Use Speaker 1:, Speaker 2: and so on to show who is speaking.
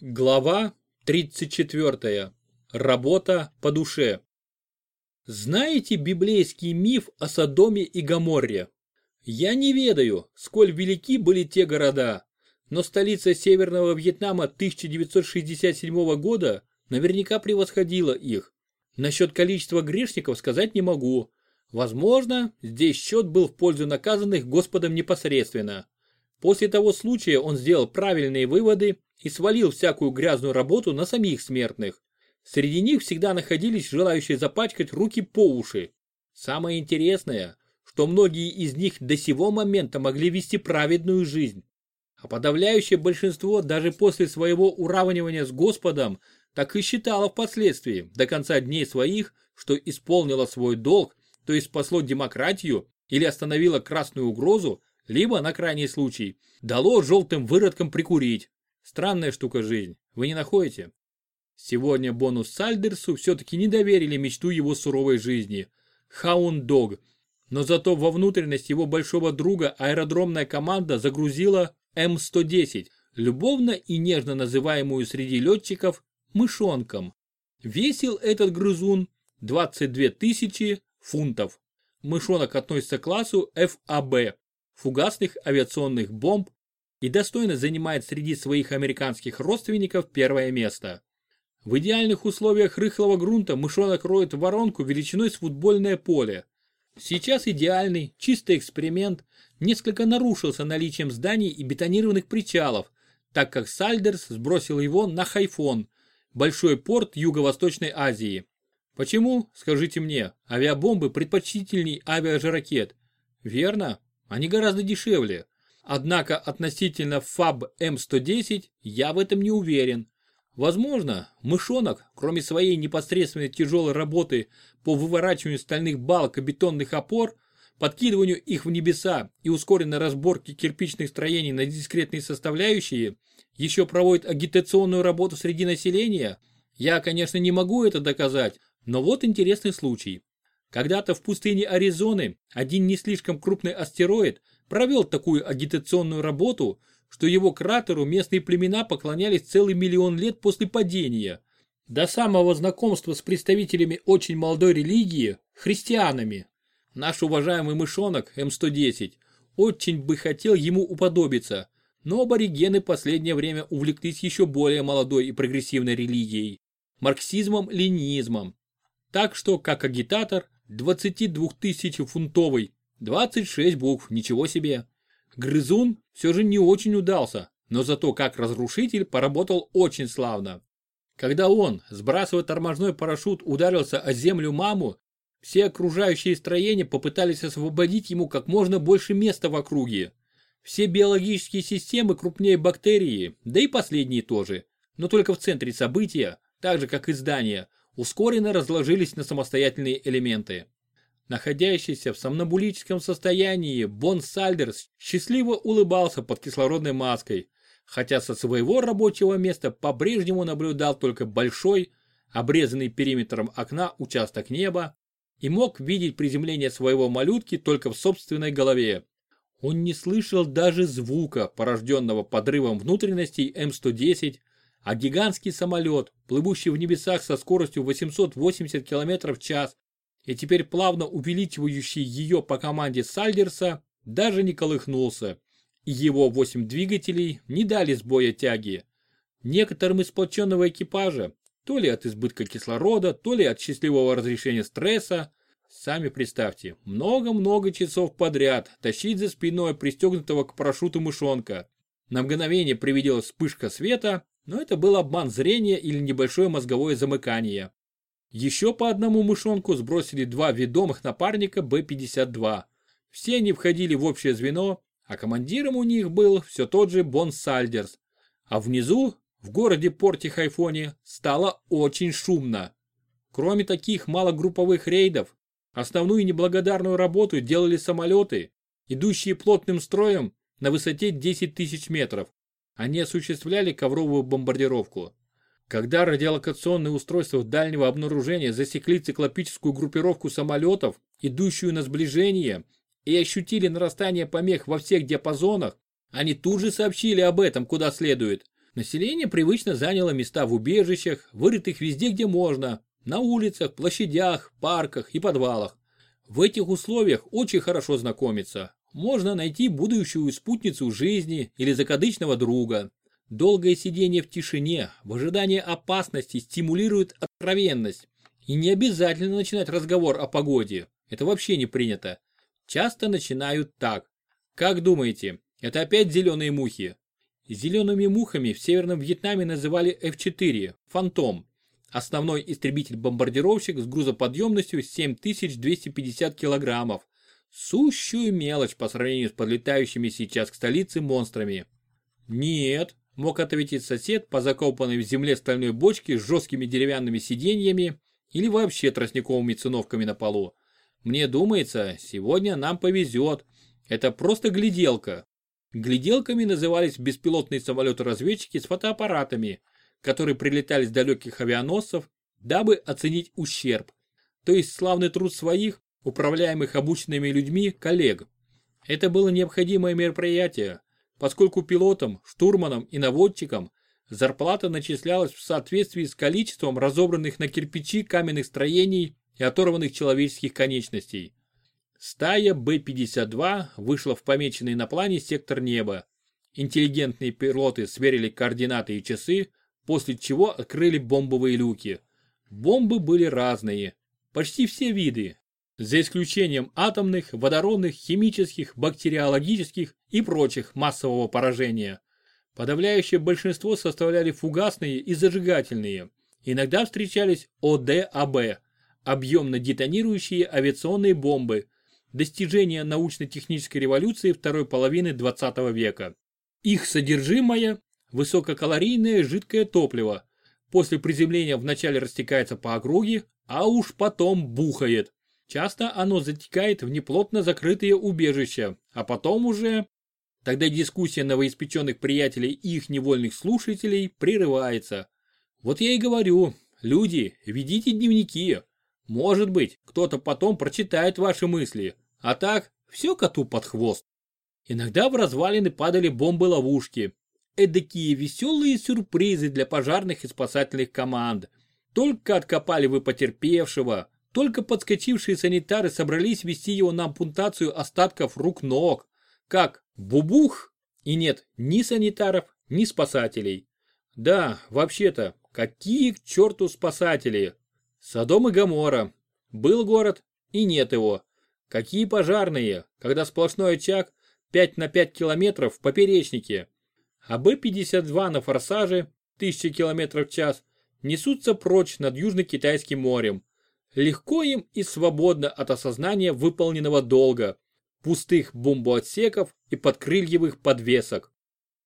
Speaker 1: Глава 34. Работа по душе. Знаете библейский миф о Содоме и Гоморре? Я не ведаю, сколь велики были те города, но столица Северного Вьетнама 1967 года наверняка превосходила их. Насчет количества грешников сказать не могу. Возможно, здесь счет был в пользу наказанных Господом непосредственно. После того случая он сделал правильные выводы и свалил всякую грязную работу на самих смертных. Среди них всегда находились желающие запачкать руки по уши. Самое интересное, что многие из них до сего момента могли вести праведную жизнь. А подавляющее большинство даже после своего уравнивания с Господом так и считало впоследствии, до конца дней своих, что исполнило свой долг, то есть спасло демократию или остановило красную угрозу, либо, на крайний случай, дало желтым выродкам прикурить. Странная штука жизнь, вы не находите? Сегодня бонус Сальдерсу все-таки не доверили мечту его суровой жизни – Хаун-Дог. Но зато во внутренность его большого друга аэродромная команда загрузила М-110, любовно и нежно называемую среди летчиков мышонком. Весил этот грызун 22 тысячи фунтов. Мышонок относится к классу FAB фугасных авиационных бомб и достойно занимает среди своих американских родственников первое место. В идеальных условиях рыхлого грунта мышонок роет воронку величиной с футбольное поле. Сейчас идеальный, чистый эксперимент несколько нарушился наличием зданий и бетонированных причалов, так как Сальдерс сбросил его на Хайфон, большой порт Юго-Восточной Азии. Почему, скажите мне, авиабомбы предпочтительней авиажиракет? Верно, они гораздо дешевле. Однако относительно FAB M110 я в этом не уверен. Возможно, мышонок, кроме своей непосредственной тяжелой работы по выворачиванию стальных балок и бетонных опор, подкидыванию их в небеса и ускоренной разборке кирпичных строений на дискретные составляющие, еще проводит агитационную работу среди населения, я, конечно, не могу это доказать, но вот интересный случай. Когда-то в пустыне Аризоны один не слишком крупный астероид провел такую агитационную работу, что его кратеру местные племена поклонялись целый миллион лет после падения. До самого знакомства с представителями очень молодой религии, христианами. Наш уважаемый мышонок М110 очень бы хотел ему уподобиться, но аборигены последнее время увлеклись еще более молодой и прогрессивной религией – марксизмом-ленинизмом. Так что, как агитатор, 22-тысячефунтовый, 26 букв, ничего себе. Грызун все же не очень удался, но зато как разрушитель поработал очень славно. Когда он, сбрасывая тормозной парашют, ударился о землю маму, все окружающие строения попытались освободить ему как можно больше места в округе. Все биологические системы крупнее бактерии, да и последние тоже, но только в центре события, так же как и здания, ускоренно разложились на самостоятельные элементы. Находящийся в сомнамбулическом состоянии Бон Сальдерс счастливо улыбался под кислородной маской, хотя со своего рабочего места по-прежнему наблюдал только большой, обрезанный периметром окна участок неба и мог видеть приземление своего малютки только в собственной голове. Он не слышал даже звука, порожденного подрывом внутренностей М110, а гигантский самолет, плывущий в небесах со скоростью 880 км в час и теперь плавно увеличивающий ее по команде Сальдерса, даже не колыхнулся, и его восемь двигателей не дали сбоя тяги. Некоторым из сплоченного экипажа, то ли от избытка кислорода, то ли от счастливого разрешения стресса, сами представьте, много-много часов подряд тащить за спиной пристегнутого к парашюту мышонка. На мгновение привиделась вспышка света, но это был обман зрения или небольшое мозговое замыкание. Еще по одному мышонку сбросили два ведомых напарника Б-52. Все они входили в общее звено, а командиром у них был все тот же Бон Сальдерс. А внизу, в городе Порте Хайфоне, стало очень шумно. Кроме таких малогрупповых рейдов, основную неблагодарную работу делали самолеты, идущие плотным строем на высоте 10 тысяч метров. Они осуществляли ковровую бомбардировку. Когда радиолокационные устройства дальнего обнаружения засекли циклопическую группировку самолетов, идущую на сближение, и ощутили нарастание помех во всех диапазонах, они тут же сообщили об этом куда следует. Население привычно заняло места в убежищах, вырытых везде, где можно, на улицах, площадях, парках и подвалах. В этих условиях очень хорошо знакомиться. Можно найти будущую спутницу жизни или закадычного друга. Долгое сидение в тишине, в ожидании опасности стимулирует откровенность. И не обязательно начинать разговор о погоде. Это вообще не принято. Часто начинают так. Как думаете, это опять зеленые мухи? Зелеными мухами в Северном Вьетнаме называли F-4 «Фантом». Основной истребитель-бомбардировщик с грузоподъемностью 7250 килограммов. Сущую мелочь по сравнению с подлетающими сейчас к столице монстрами. Нет, мог ответить сосед по закопанной в земле стальной бочке с жесткими деревянными сиденьями или вообще тростниковыми циновками на полу. Мне думается, сегодня нам повезет. Это просто гляделка. Гляделками назывались беспилотные самолеты-разведчики с фотоаппаратами, которые прилетали с далеких авианосцев, дабы оценить ущерб, то есть славный труд своих, управляемых обученными людьми, коллег. Это было необходимое мероприятие, поскольку пилотам, штурманам и наводчикам зарплата начислялась в соответствии с количеством разобранных на кирпичи каменных строений и оторванных человеческих конечностей. Стая Б-52 вышла в помеченный на плане сектор неба. Интеллигентные пилоты сверили координаты и часы, после чего открыли бомбовые люки. Бомбы были разные, почти все виды, за исключением атомных, водородных, химических, бактериологических и прочих массового поражения. Подавляющее большинство составляли фугасные и зажигательные. Иногда встречались ОДАБ – объемно детонирующие авиационные бомбы, достижения научно-технической революции второй половины 20 века. Их содержимое – высококалорийное жидкое топливо. После приземления вначале растекается по округе, а уж потом бухает. Часто оно затекает в неплотно закрытые убежища, а потом уже... Тогда дискуссия новоиспеченных приятелей и их невольных слушателей прерывается. Вот я и говорю, люди, ведите дневники. Может быть, кто-то потом прочитает ваши мысли, а так, все коту под хвост. Иногда в развалины падали бомбы-ловушки. Эдакие веселые сюрпризы для пожарных и спасательных команд. Только откопали вы потерпевшего, только подскочившие санитары собрались вести его на ампутацию остатков рук-ног. Как бубух? И нет ни санитаров, ни спасателей. Да, вообще-то, какие к черту спасатели? Содом и Гамора. Был город и нет его. Какие пожарные, когда сплошной очаг 5 на 5 километров в поперечнике. А Б-52 на форсаже 1000 км в час несутся прочь над Южно-Китайским морем Легко им и свободно от осознания выполненного долга, пустых бомбоотсеков и подкрыльевых подвесок.